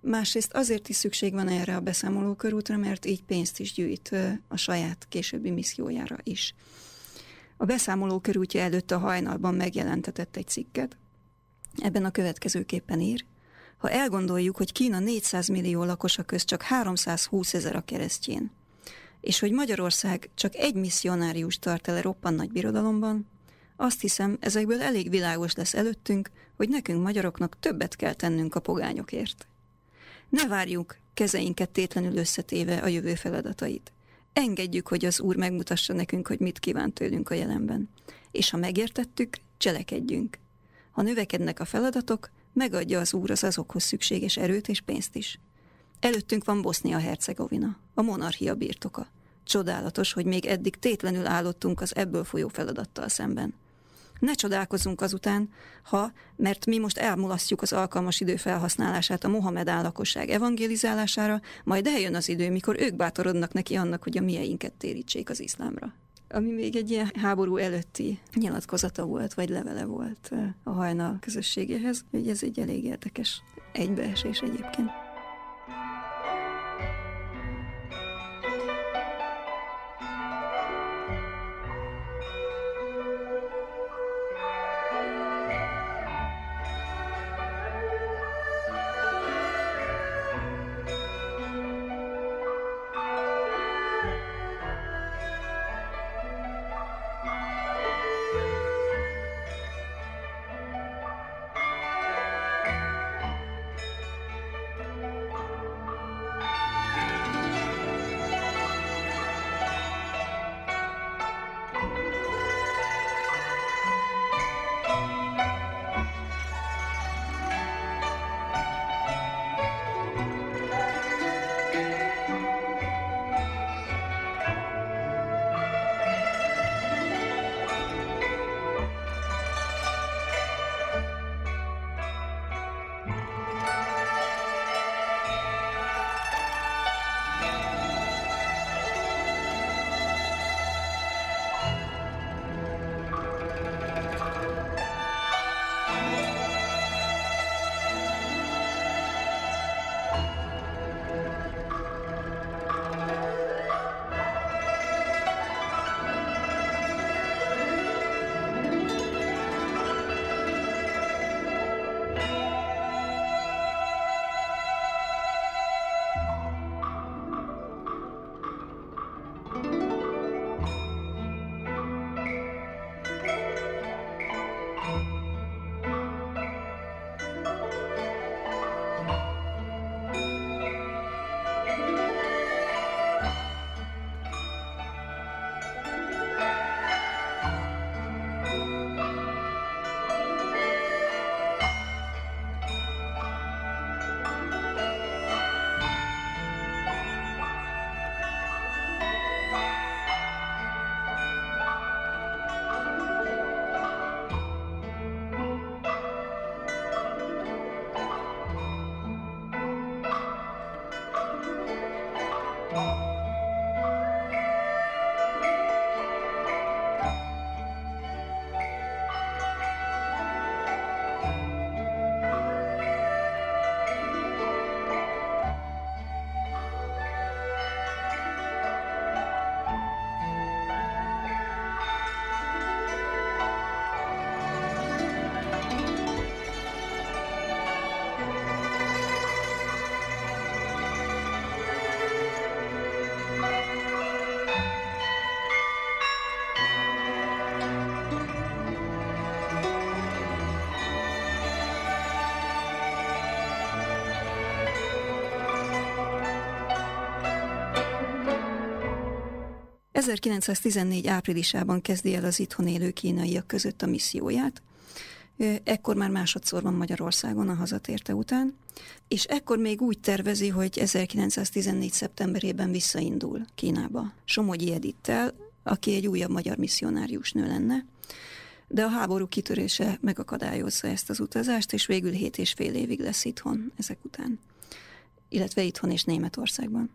Másrészt azért is szükség van erre a beszámoló körútra, mert így pénzt is gyűjt a saját későbbi missziójára is. A beszámoló körútja előtt a hajnalban megjelentetett egy cikket, Ebben a következőképpen ír, ha elgondoljuk, hogy Kína 400 millió lakosa köz csak 320 ezer a keresztjén, és hogy Magyarország csak egy misszionárius tart el roppan nagy birodalomban, azt hiszem, ezekből elég világos lesz előttünk, hogy nekünk magyaroknak többet kell tennünk a pogányokért. Ne várjuk kezeinket tétlenül összetéve a jövő feladatait. Engedjük, hogy az Úr megmutassa nekünk, hogy mit kíván tőlünk a jelenben. És ha megértettük, cselekedjünk. Ha növekednek a feladatok, megadja az Úr az azokhoz szükséges erőt és pénzt is. Előttünk van Bosznia-Hercegovina, a monarchia birtoka. Csodálatos, hogy még eddig tétlenül állottunk az ebből folyó feladattal szemben. Ne csodálkozzunk azután, ha, mert mi most elmulasztjuk az alkalmas idő felhasználását a Mohamedán lakosság evangelizálására, majd eljön az idő, mikor ők bátorodnak neki annak, hogy a mieinket térítsék az iszlámra ami még egy ilyen háború előtti nyilatkozata volt, vagy levele volt a hajnal közösségéhez, hogy ez egy elég érdekes egybeesés egyébként. 1914 áprilisában kezdi el az itthon élő kínaiak között a misszióját, Ekkor már másodszor van Magyarországon a hazatérte után, és ekkor még úgy tervezi, hogy 1914. szeptemberében visszaindul Kínába. Somogyi Edittel, aki egy újabb magyar misszionárius nő lenne, de a háború kitörése megakadályozza ezt az utazást, és végül hét és fél évig lesz itthon ezek után, illetve itthon és Németországban.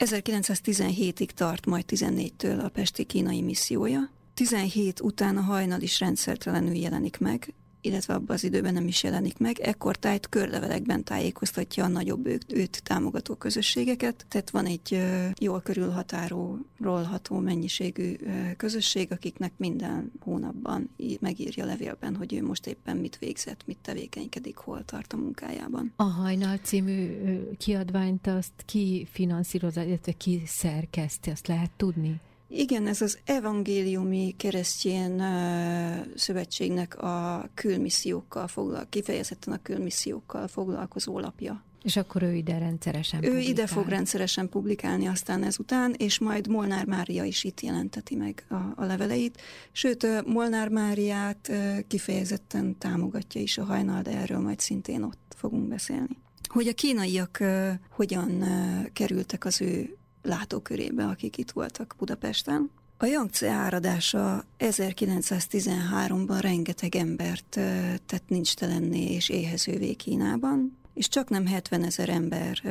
1917-ig tart majd 14-től a pesti kínai missziója, 17 után a hajnal is rendszertelenül jelenik meg, illetve abban az időben nem is jelenik meg, ekkor tájt körlevelekben tájékoztatja a nagyobb őt, őt támogató közösségeket, tehát van egy jól körülhatárolható mennyiségű közösség, akiknek minden hónapban megírja levélben, hogy ő most éppen mit végzett, mit tevékenykedik, hol tart a munkájában. A Hajnal című kiadványt azt ki finanszírozza, illetve ki szerkeszti, azt lehet tudni? Igen, ez az evangéliumi keresztjén szövetségnek a külmissziókkal foglal, kifejezetten a külmissziókkal foglalkozó lapja. És akkor ő ide rendszeresen Ő publikál. ide fog rendszeresen publikálni aztán ezután, és majd Molnár Mária is itt jelenteti meg a, a leveleit. Sőt, Molnár Máriát kifejezetten támogatja is a hajnal, de erről majd szintén ott fogunk beszélni. Hogy a kínaiak hogyan kerültek az ő látókörébe, akik itt voltak Budapesten. A Yangtze áradása 1913-ban rengeteg embert tett nincs telenné és éhezővé Kínában, és csak nem 70 ezer ember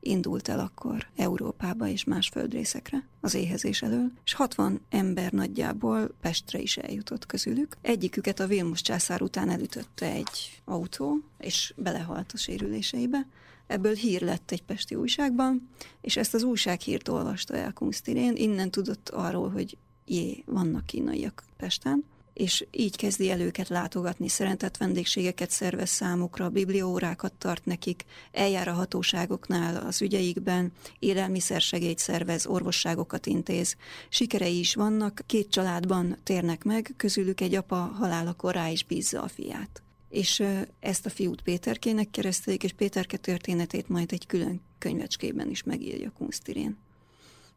indult el akkor Európába és más földrészekre az éhezés elől, és 60 ember nagyjából Pestre is eljutott közülük. Egyiküket a Vilmos császár után elütötte egy autó, és belehalt a sérüléseibe. Ebből hír lett egy pesti újságban, és ezt az újsághírt olvasta el Kunstirén, innen tudott arról, hogy jé, vannak kínaiak Pesten, és így kezdi el őket látogatni, szeretett vendégségeket szervez számukra, biblióórákat tart nekik, eljár a hatóságoknál az ügyeikben, élelmiszersegélyt szervez, orvosságokat intéz. Sikerei is vannak, két családban térnek meg, közülük egy apa halálakor rá is bízza a fiát és ezt a fiút Péterkének keresztelik, és Péterke történetét majd egy külön könyvecskében is megírja Kunstirén.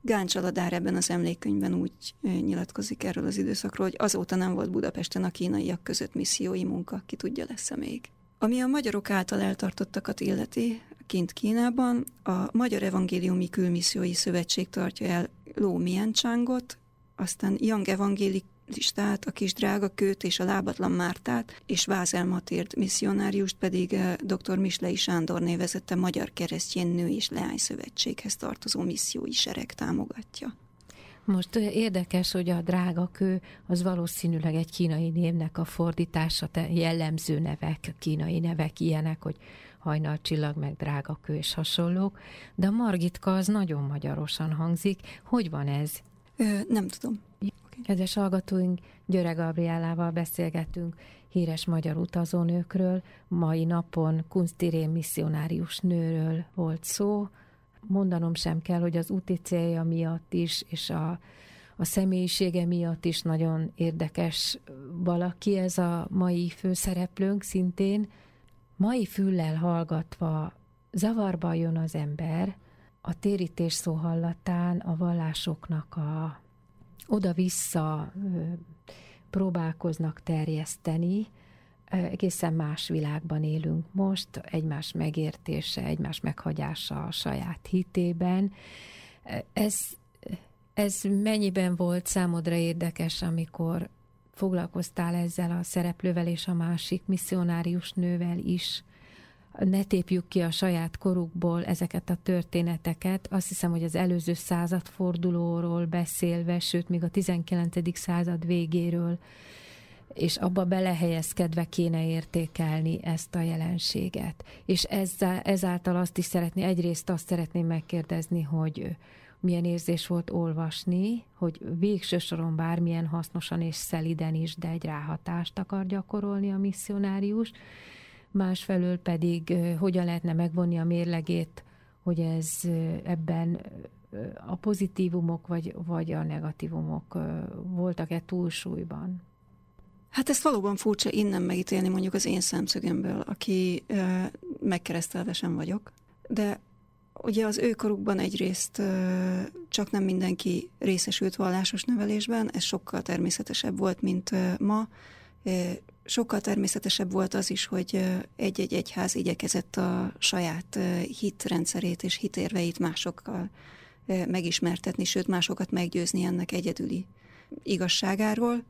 Gáncs Aladár ebben az emlékkönyvben úgy nyilatkozik erről az időszakról, hogy azóta nem volt Budapesten a kínaiak között missziói munka, ki tudja lesz-e még. Ami a magyarok által eltartottakat illeti, kint Kínában, a Magyar Evangéliumi Külmissziói Szövetség tartja el Ló Miencsángot, aztán Young Evangélik listát, a kis drága kőt és a lábatlan Mártát, és Vázel Matért misszionáriust pedig eh, dr. Mislei Sándor névezette Magyar Keresztjén Nő és Leány Szövetséghez tartozó missziói sereg támogatja. Most eh, érdekes, hogy a drága kő az valószínűleg egy kínai névnek a fordítása, jellemző nevek, kínai nevek ilyenek, hogy hajnalcsillag, meg drága kő és hasonlók, de a Margitka az nagyon magyarosan hangzik. Hogy van ez? Ö, nem tudom. Kedves hallgatóink, Györe Gabriálával beszélgetünk híres magyar utazónőkről. Mai napon Kunstirén misszionárius nőről volt szó. Mondanom sem kell, hogy az úti célja miatt is, és a, a személyisége miatt is nagyon érdekes valaki ez a mai főszereplőnk szintén. Mai füllel hallgatva zavarba jön az ember, a térítés szó hallatán a vallásoknak a oda-vissza próbálkoznak terjeszteni, egészen más világban élünk most, egymás megértése, egymás meghagyása a saját hitében. Ez, ez mennyiben volt számodra érdekes, amikor foglalkoztál ezzel a szereplővel és a másik misszionárius nővel is, ne tépjük ki a saját korukból ezeket a történeteket. Azt hiszem, hogy az előző századfordulóról beszélve, sőt, még a 19. század végéről, és abba belehelyezkedve kéne értékelni ezt a jelenséget. És ezzel, ezáltal azt is szeretné, egyrészt azt szeretném megkérdezni, hogy milyen érzés volt olvasni, hogy végső soron bármilyen hasznosan és szeliden is, de egy ráhatást akar gyakorolni a misszionárius, másfelől pedig hogyan lehetne megvonni a mérlegét, hogy ez ebben a pozitívumok vagy, vagy a negatívumok voltak-e túlsúlyban? Hát ezt valóban furcsa innen megítélni mondjuk az én szemszögemből, aki megkeresztelve sem vagyok, de Ugye az őkorukban egyrészt csak nem mindenki részesült vallásos nevelésben, ez sokkal természetesebb volt, mint ma. Sokkal természetesebb volt az is, hogy egy-egy egyház igyekezett a saját hitrendszerét és hitérveit másokkal megismertetni, sőt másokat meggyőzni ennek egyedüli igazságáról.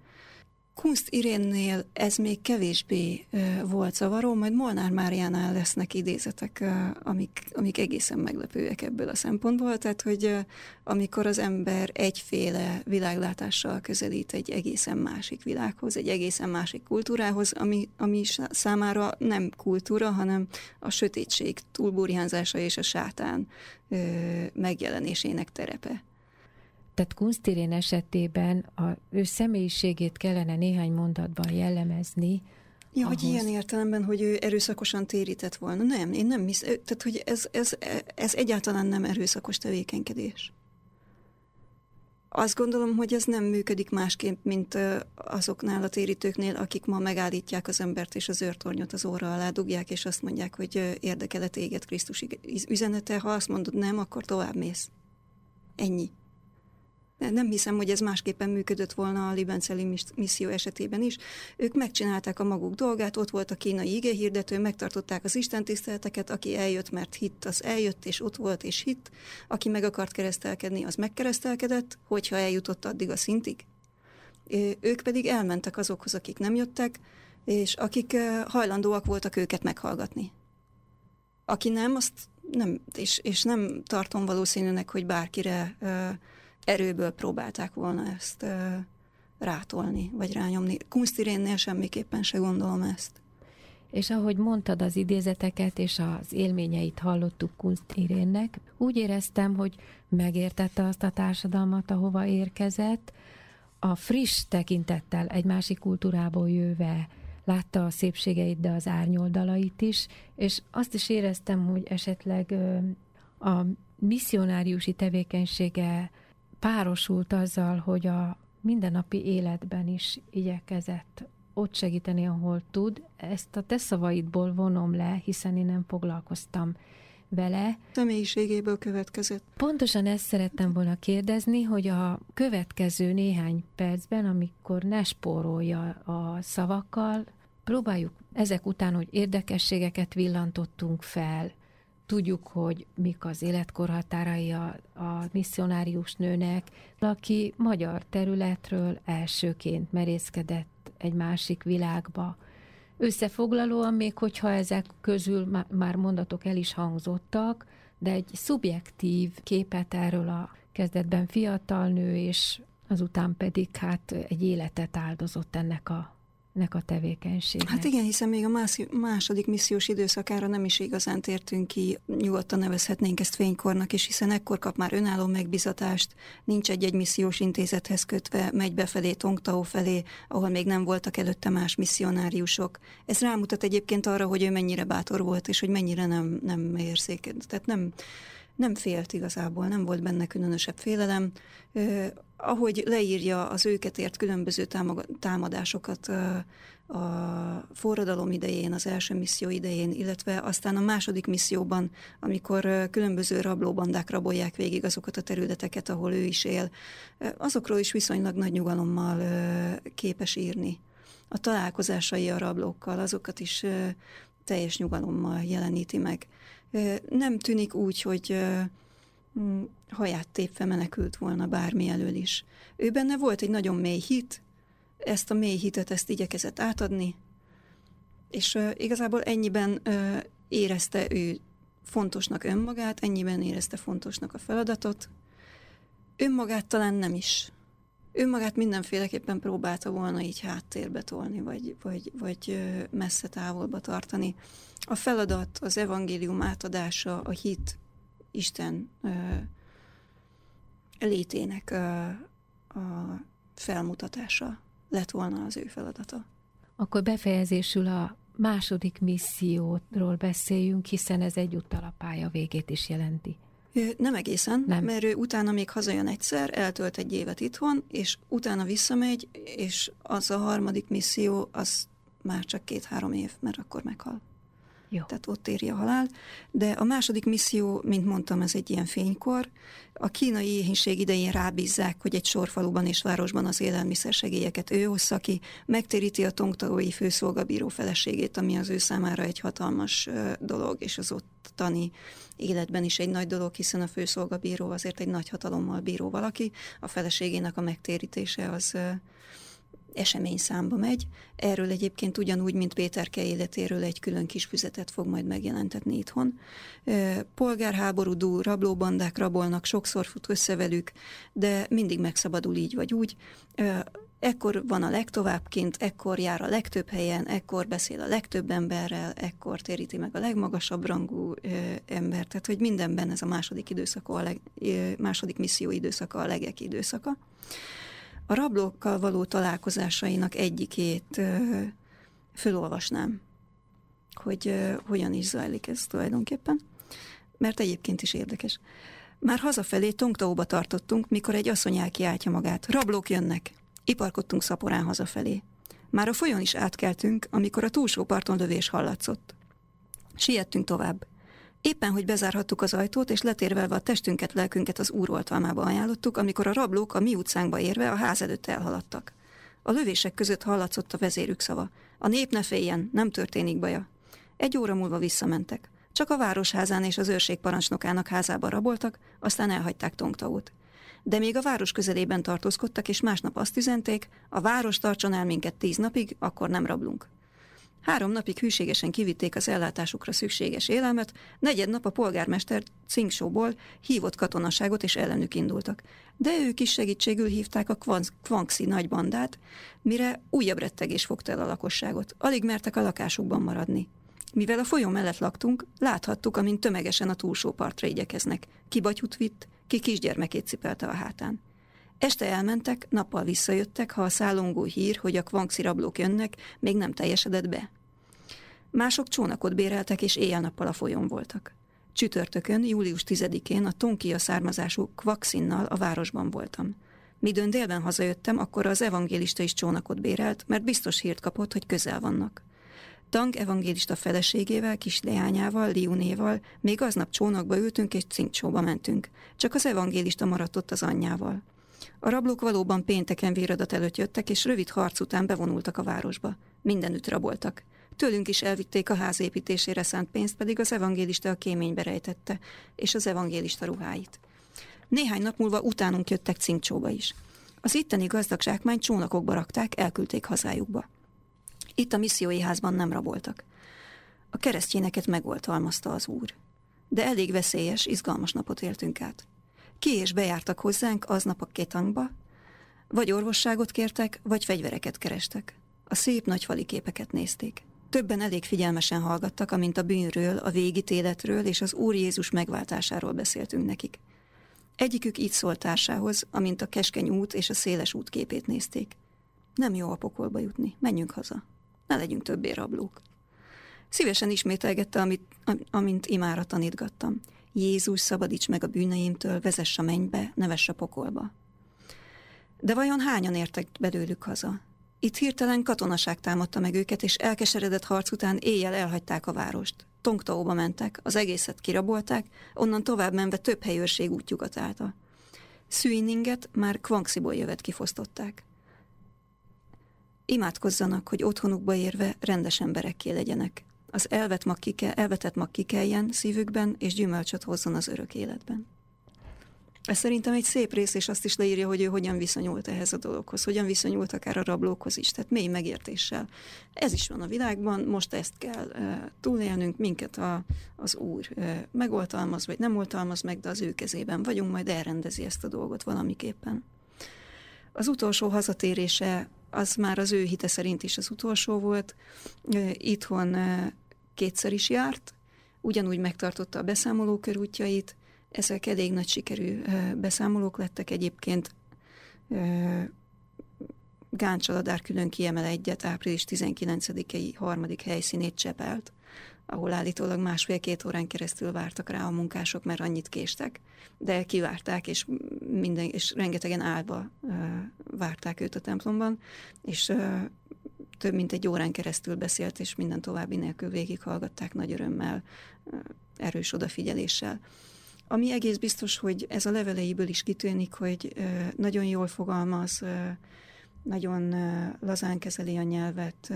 Kunst Irénnél ez még kevésbé volt zavaró, majd Molnár Máriánál lesznek idézetek, amik, amik egészen meglepőek ebből a szempontból, tehát hogy amikor az ember egyféle világlátással közelít egy egészen másik világhoz, egy egészen másik kultúrához, ami, ami számára nem kultúra, hanem a sötétség túlburjánzása és a sátán megjelenésének terepe. Tehát Kunstirén esetében a ő személyiségét kellene néhány mondatban jellemezni. Ja, ahhoz... hogy ilyen értelemben, hogy ő erőszakosan térített volna. Nem, én nem hisz, tehát hogy ez, ez, ez egyáltalán nem erőszakos tevékenykedés. Azt gondolom, hogy ez nem működik másképp, mint azoknál a térítőknél, akik ma megállítják az embert és az őrtornyot az óra alá dugják, és azt mondják, hogy érdekele téged Krisztus üzenete, ha azt mondod nem, akkor tovább mész. Ennyi. Nem hiszem, hogy ez másképpen működött volna a Libenceli misszió esetében is. Ők megcsinálták a maguk dolgát, ott volt a kínai hirdető, megtartották az istentiszteleteket, aki eljött, mert hitt, az eljött, és ott volt, és hitt. Aki meg akart keresztelkedni, az megkeresztelkedett, hogyha eljutott addig a szintig. Ők pedig elmentek azokhoz, akik nem jöttek, és akik hajlandóak voltak őket meghallgatni. Aki nem, azt nem, és, és nem tartom valószínűnek, hogy bárkire erőből próbálták volna ezt rátolni, vagy rányomni. Kunstirénnél semmiképpen se gondolom ezt. És ahogy mondtad az idézeteket és az élményeit hallottuk Kunstirénnek, úgy éreztem, hogy megértette azt a társadalmat, ahova érkezett, a friss tekintettel egy másik kultúrából jöve látta a szépségeit, de az árnyoldalait is, és azt is éreztem, hogy esetleg a misszionáriusi tevékenysége párosult azzal, hogy a mindennapi életben is igyekezett ott segíteni, ahol tud. Ezt a te szavaidból vonom le, hiszen én nem foglalkoztam vele. Személyiségéből következett. Pontosan ezt szerettem volna kérdezni, hogy a következő néhány percben, amikor ne spórolja a szavakkal, próbáljuk ezek után, hogy érdekességeket villantottunk fel, Tudjuk, hogy mik az életkorhatárai a, a misszionárius nőnek, aki magyar területről elsőként merészkedett egy másik világba. Összefoglalóan még, hogyha ezek közül már mondatok el is hangzottak, de egy szubjektív képet erről a kezdetben fiatal nő, és azután pedig hát egy életet áldozott ennek a nek a tevékenységnek. Hát igen, hiszen még a második missziós időszakára nem is igazán tértünk ki, nyugodtan nevezhetnénk ezt fénykornak, és hiszen ekkor kap már önálló megbizatást, nincs egy-egy missziós intézethez kötve, megy befelé, Tongtao felé, ahol még nem voltak előtte más misszionáriusok. Ez rámutat egyébként arra, hogy ő mennyire bátor volt, és hogy mennyire nem, nem érzékelt. Tehát nem, nem félt igazából, nem volt benne különösebb félelem. Ahogy leírja az őket ért különböző támadásokat a forradalom idején, az első misszió idején, illetve aztán a második misszióban, amikor különböző rablóbandák rabolják végig azokat a területeket, ahol ő is él, azokról is viszonylag nagy nyugalommal képes írni. A találkozásai a rablókkal, azokat is teljes nyugalommal jeleníti meg nem tűnik úgy, hogy haját tépve menekült volna bármi elől is. Ő benne volt egy nagyon mély hit, ezt a mély hitet ezt igyekezett átadni, és igazából ennyiben érezte ő fontosnak önmagát, ennyiben érezte fontosnak a feladatot. Önmagát talán nem is. Önmagát mindenféleképpen próbálta volna így háttérbe tolni, vagy, vagy, vagy messze távolba tartani a feladat, az evangélium átadása, a hit, Isten ö, létének ö, a felmutatása lett volna az ő feladata. Akkor befejezésül a második misszióról beszéljünk, hiszen ez egyúttal a pálya végét is jelenti. Nem egészen, Nem. mert ő utána még hazajön egyszer, eltölt egy évet itthon, és utána visszamegy, és az a harmadik misszió, az már csak két-három év, mert akkor meghal. Jó. Tehát ott éri a halál. De a második misszió, mint mondtam, ez egy ilyen fénykor. A kínai éhínség idején rábízzák, hogy egy sorfaluban és városban az élelmiszersegélyeket ő hozza ki, megtéríti a tongtaói főszolgabíró feleségét, ami az ő számára egy hatalmas dolog, és az ottani életben is egy nagy dolog, hiszen a főszolgabíró azért egy nagy hatalommal bíró valaki, a feleségének a megtérítése az esemény számba megy. Erről egyébként ugyanúgy, mint Péterke életéről egy külön kis füzetet fog majd megjelentetni itthon. Polgárháború dúl, rablóbandák rabolnak, sokszor fut össze velük, de mindig megszabadul így vagy úgy. Ekkor van a legtovább kint, ekkor jár a legtöbb helyen, ekkor beszél a legtöbb emberrel, ekkor téríti meg a legmagasabb rangú ö, ember. Tehát, hogy mindenben ez a második időszaka, a leg, ö, második misszió időszaka a legek időszaka. A rablókkal való találkozásainak egyikét fölolvasnám, hogy hogyan is zajlik ez tulajdonképpen, mert egyébként is érdekes. Már hazafelé Tongtaóba tartottunk, mikor egy asszony elkiáltja magát. Rablók jönnek! Iparkodtunk szaporán hazafelé. Már a folyón is átkeltünk, amikor a túlsó parton lövés hallatszott. Siettünk tovább. Éppen, hogy bezárhattuk az ajtót, és letérvelve a testünket, lelkünket az úroltalmába ajánlottuk, amikor a rablók a mi utcánkba érve a ház előtt elhaladtak. A lövések között hallatszott a vezérük szava. A nép ne féljen, nem történik baja. Egy óra múlva visszamentek. Csak a városházán és az őrség parancsnokának házába raboltak, aztán elhagyták Tongtaót. De még a város közelében tartózkodtak, és másnap azt üzenték, a város tartson el minket tíz napig, akkor nem rablunk. Három napig hűségesen kivitték az ellátásukra szükséges élelmet, negyed nap a polgármester Cingsóból hívott katonaságot és ellenük indultak. De ők is segítségül hívták a Kvanxi nagybandát, mire újabb rettegés fogta el a lakosságot. Alig mertek a lakásukban maradni. Mivel a folyó mellett laktunk, láthattuk, amint tömegesen a túlsó partra igyekeznek. Ki batyut vitt, ki kisgyermekét cipelte a hátán. Este elmentek, nappal visszajöttek, ha a szállongó hír, hogy a kvanxi rablók jönnek, még nem teljesedett be. Mások csónakot béreltek, és éjjel-nappal a folyón voltak. Csütörtökön, július 10-én a Tonkia származású Kvaxinnal a városban voltam. Midőn délben hazajöttem, akkor az evangélista is csónakot bérelt, mert biztos hírt kapott, hogy közel vannak. Tang evangélista feleségével, kis leányával, Liunéval még aznap csónakba ültünk és cinkcsóba mentünk. Csak az evangélista maradt ott az anyjával. A rablók valóban pénteken véradat előtt jöttek, és rövid harc után bevonultak a városba. Mindenütt raboltak. Tőlünk is elvitték a ház építésére szánt pénzt, pedig az evangélista a kéménybe rejtette, és az evangélista ruháit. Néhány nap múlva utánunk jöttek cinkcsóba is. Az itteni gazdag zsákmány csónakokba rakták, elküldték hazájukba. Itt a missziói házban nem raboltak. A keresztjéneket megoltalmazta az úr. De elég veszélyes, izgalmas napot éltünk át. Ki és bejártak hozzánk aznap a ketangba, vagy orvosságot kértek, vagy fegyvereket kerestek. A szép nagy fali képeket nézték. Többen elég figyelmesen hallgattak, amint a bűnről, a végítéletről és az Úr Jézus megváltásáról beszéltünk nekik. Egyikük így szólt társához, amint a keskeny út és a széles út képét nézték. Nem jó a pokolba jutni, menjünk haza ne legyünk többé rablók. Szívesen ismételgette, amit, amint imára tanítgattam. Jézus, szabadíts meg a bűneimtől, vezess a mennybe, nevess a pokolba. De vajon hányan értek belőlük haza? Itt hirtelen katonaság támadta meg őket, és elkeseredett harc után éjjel elhagyták a várost. Tongtaóba mentek, az egészet kirabolták, onnan tovább menve több helyőrség útjukat állta. Szűininget már Kvanxiból jövet kifosztották. Imádkozzanak, hogy otthonukba érve rendes emberekké legyenek. Az elvet mag kike, elvetett mag kikeljen szívükben, és gyümölcsöt hozzon az örök életben. Ez szerintem egy szép rész, és azt is leírja, hogy ő hogyan viszonyult ehhez a dologhoz, hogyan viszonyult akár a rablókhoz is, tehát mély megértéssel. Ez is van a világban, most ezt kell e, túlélnünk, minket a, az Úr e, megoltalmaz, vagy nem oltalmaz meg, de az ő kezében vagyunk, majd elrendezi ezt a dolgot valamiképpen. Az utolsó hazatérése az már az ő hite szerint is az utolsó volt. Itthon kétszer is járt, ugyanúgy megtartotta a beszámoló körútjait, ezek elég nagy sikerű beszámolók lettek egyébként. Gáncsaladár külön kiemel egyet, április 19-i harmadik helyszínét Csepelt, ahol állítólag másfél-két órán keresztül vártak rá a munkások, mert annyit késtek, de kivárták, és, minden, és rengetegen állva várták őt a templomban, és több mint egy órán keresztül beszélt, és minden további nélkül végighallgatták nagy örömmel, erős odafigyeléssel. Ami egész biztos, hogy ez a leveleiből is kitűnik, hogy nagyon jól fogalmaz, nagyon lazán kezeli a nyelvet,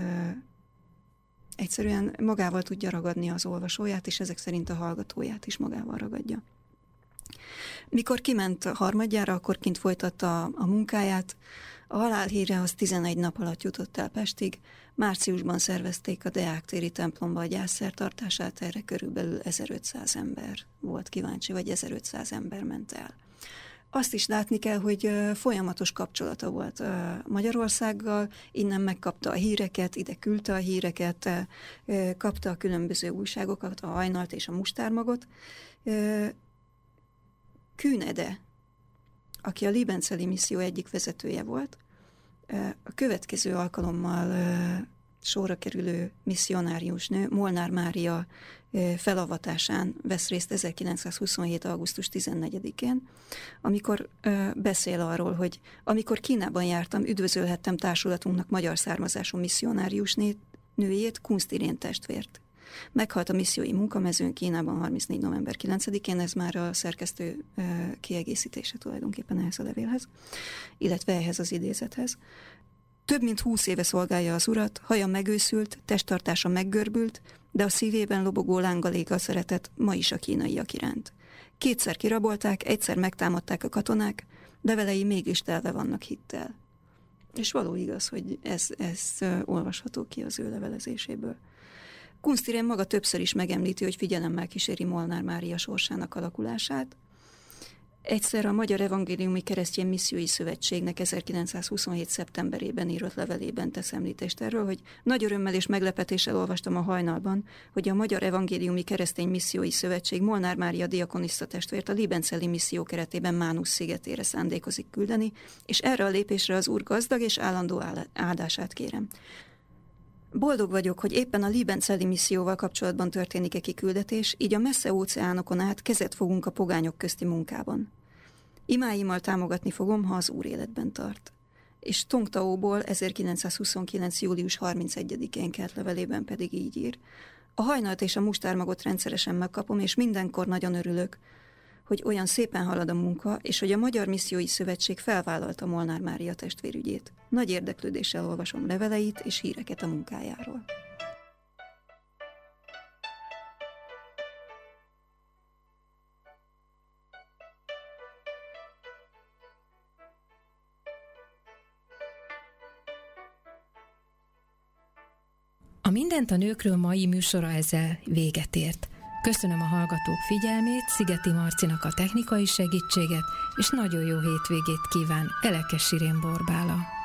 egyszerűen magával tudja ragadni az olvasóját, és ezek szerint a hallgatóját is magával ragadja. Mikor kiment harmadjára, akkor kint folytatta a munkáját. A halálhíre az 11 nap alatt jutott el Pestig. Márciusban szervezték a Deák téri templomba a gyászszertartását, erre körülbelül 1500 ember volt kíváncsi, vagy 1500 ember ment el. Azt is látni kell, hogy folyamatos kapcsolata volt Magyarországgal, innen megkapta a híreket, ide küldte a híreket, kapta a különböző újságokat, a hajnalt és a mustármagot. Kűnede, aki a Libenceli misszió egyik vezetője volt, a következő alkalommal sorra kerülő misszionárius nő, Molnár Mária felavatásán vesz részt 1927. augusztus 14-én, amikor beszél arról, hogy amikor Kínában jártam, üdvözölhettem társulatunknak magyar származású misszionárius nőjét, Kunstirén testvért. Meghalt a missziói munkamezőn Kínában 34. november 9-én, ez már a szerkesztő kiegészítése tulajdonképpen ehhez a levélhez, illetve ehhez az idézethez. Több mint húsz éve szolgálja az urat, haja megőszült, testtartása meggörbült, de a szívében lobogó lángalék a szeretet ma is a kínaiak iránt. Kétszer kirabolták, egyszer megtámadták a katonák, de velei mégis telve vannak hittel. És való igaz, hogy ez, ez olvasható ki az ő levelezéséből. Kunsztirén maga többször is megemlíti, hogy figyelemmel kíséri Molnár Mária sorsának alakulását, Egyszer a Magyar Evangéliumi Keresztény Missziói Szövetségnek 1927. szeptemberében írott levelében tesz említést erről, hogy nagy örömmel és meglepetéssel olvastam a hajnalban, hogy a Magyar Evangéliumi Keresztény Missziói Szövetség Molnár Mária diakonista testvért a Libenceli misszió keretében Mánusz szigetére szándékozik küldeni, és erre a lépésre az Úr gazdag és állandó áldását kérem. Boldog vagyok, hogy éppen a Libenceli misszióval kapcsolatban történik-e kiküldetés, így a messze óceánokon át kezet fogunk a pogányok közti munkában. Imáimmal támogatni fogom, ha az Úr életben tart. És Tongtaóból 1929. július 31-én kelt levelében pedig így ír. A hajnalt és a mustármagot rendszeresen megkapom, és mindenkor nagyon örülök, hogy olyan szépen halad a munka, és hogy a Magyar Missziói Szövetség felvállalta Molnár Mária testvérügyét. Nagy érdeklődéssel olvasom leveleit és híreket a munkájáról. A Mindent a nőkről mai műsora ezzel véget ért. Köszönöm a hallgatók figyelmét, Szigeti Marcinak a technikai segítséget, és nagyon jó hétvégét kíván Elekes Sirén Borbála.